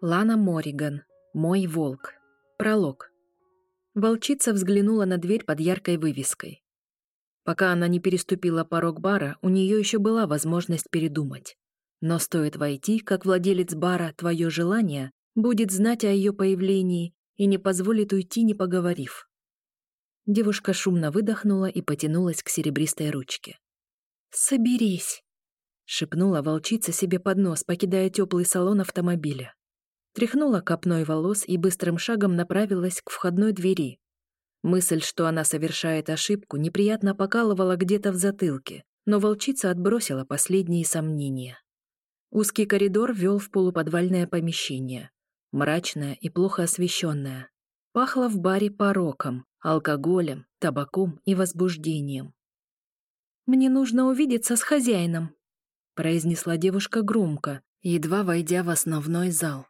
Лана Мориган. Мой волк. Пролог. Волчица взглянула на дверь под яркой вывеской. Пока она не переступила порог бара, у нее еще была возможность передумать. Но стоит войти, как владелец бара «Твое желание» будет знать о ее появлении и не позволит уйти, не поговорив. Девушка шумно выдохнула и потянулась к серебристой ручке. «Соберись!» — шепнула волчица себе под нос, покидая теплый салон автомобиля. Тряхнула копной волос и быстрым шагом направилась к входной двери. Мысль, что она совершает ошибку, неприятно покалывала где-то в затылке, но волчица отбросила последние сомнения. Узкий коридор вел в полуподвальное помещение, мрачное и плохо освещенное. Пахло в баре пороком, алкоголем, табаком и возбуждением. «Мне нужно увидеться с хозяином», — произнесла девушка громко, едва войдя в основной зал.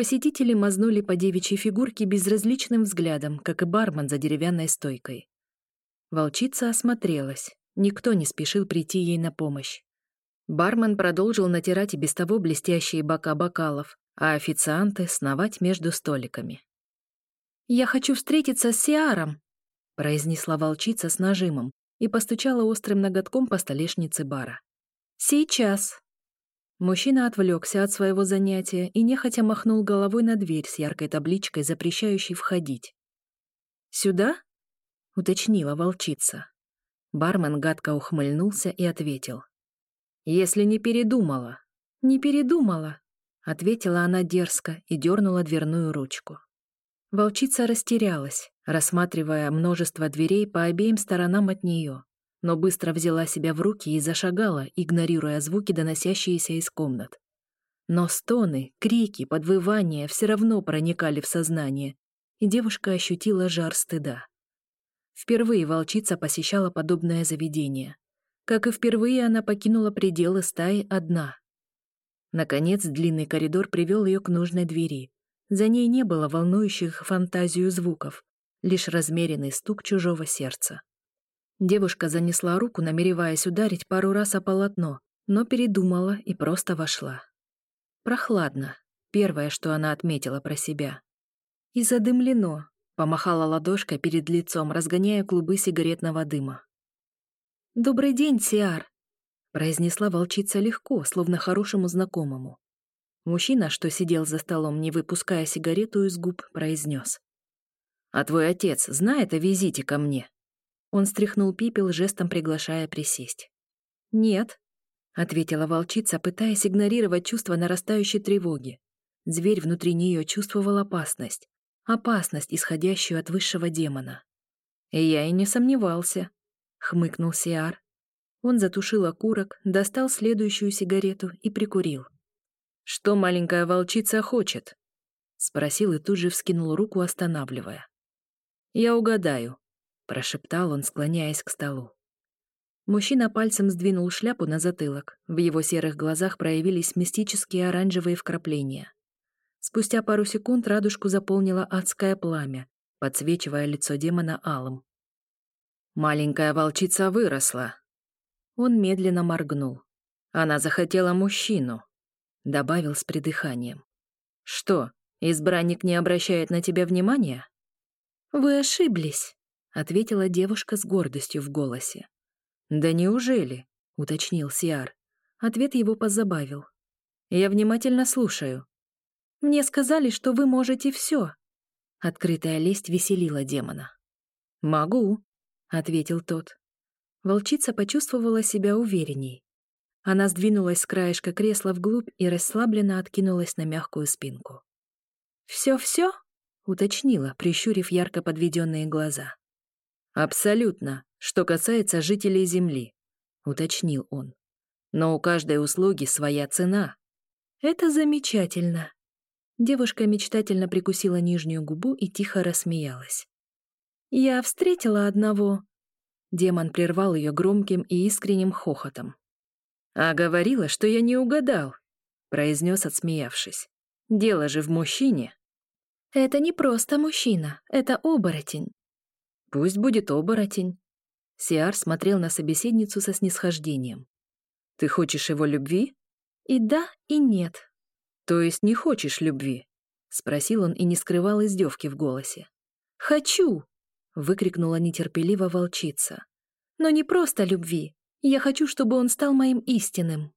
Посетители мазнули по девичьей фигурке безразличным взглядом, как и бармен за деревянной стойкой. Волчица осмотрелась. Никто не спешил прийти ей на помощь. Бармен продолжил натирать и без того блестящие бока бокалов, а официанты сновать между столиками. «Я хочу встретиться с Сиаром», — произнесла волчица с нажимом и постучала острым ноготком по столешнице бара. «Сейчас». Мужчина отвлекся от своего занятия и нехотя махнул головой на дверь с яркой табличкой, запрещающей входить. «Сюда?» — уточнила волчица. Бармен гадко ухмыльнулся и ответил. «Если не передумала». «Не передумала», — ответила она дерзко и дернула дверную ручку. Волчица растерялась, рассматривая множество дверей по обеим сторонам от нее, но быстро взяла себя в руки и зашагала, игнорируя звуки, доносящиеся из комнат. Но стоны, крики, подвывания все равно проникали в сознание, и девушка ощутила жар стыда. Впервые волчица посещала подобное заведение. Как и впервые она покинула пределы стаи одна. Наконец, длинный коридор привел ее к нужной двери, за ней не было волнующих фантазию звуков, лишь размеренный стук чужого сердца. Девушка занесла руку, намереваясь ударить пару раз о полотно, но передумала и просто вошла. Прохладно. Первое, что она отметила про себя. И задымлено. Помахала ладошкой перед лицом, разгоняя клубы сигаретного дыма. «Добрый день, Сиар!» произнесла волчица легко, словно хорошему знакомому. Мужчина, что сидел за столом, не выпуская сигарету из губ, произнес. «А твой отец знает о визите ко мне?» Он стряхнул пепел, жестом приглашая присесть. «Нет», — ответила волчица, пытаясь игнорировать чувство нарастающей тревоги. Зверь внутри нее чувствовал опасность. Опасность, исходящую от высшего демона. «И я и не сомневался», — хмыкнул Сиар. Он затушил окурок, достал следующую сигарету и прикурил. «Что маленькая волчица хочет?» — спросил и тут же вскинул руку, останавливая. «Я угадаю», — прошептал он, склоняясь к столу. Мужчина пальцем сдвинул шляпу на затылок. В его серых глазах проявились мистические оранжевые вкрапления. Спустя пару секунд радужку заполнило адское пламя, подсвечивая лицо демона алым. «Маленькая волчица выросла». Он медленно моргнул. Она захотела мужчину добавил с придыханием. «Что, избранник не обращает на тебя внимания?» «Вы ошиблись», — ответила девушка с гордостью в голосе. «Да неужели?» — уточнил Сиар. Ответ его позабавил. «Я внимательно слушаю». «Мне сказали, что вы можете все. Открытая лесть веселила демона. «Могу», — ответил тот. Волчица почувствовала себя уверенней. Она сдвинулась с краешка кресла вглубь и расслабленно откинулась на мягкую спинку. «Все-все?» — уточнила, прищурив ярко подведенные глаза. «Абсолютно, что касается жителей Земли», — уточнил он. «Но у каждой услуги своя цена». «Это замечательно». Девушка мечтательно прикусила нижнюю губу и тихо рассмеялась. «Я встретила одного...» Демон прервал ее громким и искренним хохотом. «А говорила, что я не угадал», — произнес, отсмеявшись. «Дело же в мужчине». «Это не просто мужчина, это оборотень». «Пусть будет оборотень». Сиар смотрел на собеседницу со снисхождением. «Ты хочешь его любви?» «И да, и нет». «То есть не хочешь любви?» — спросил он и не скрывал издевки в голосе. «Хочу!» — выкрикнула нетерпеливо волчица. «Но не просто любви. Я хочу, чтобы он стал моим истинным».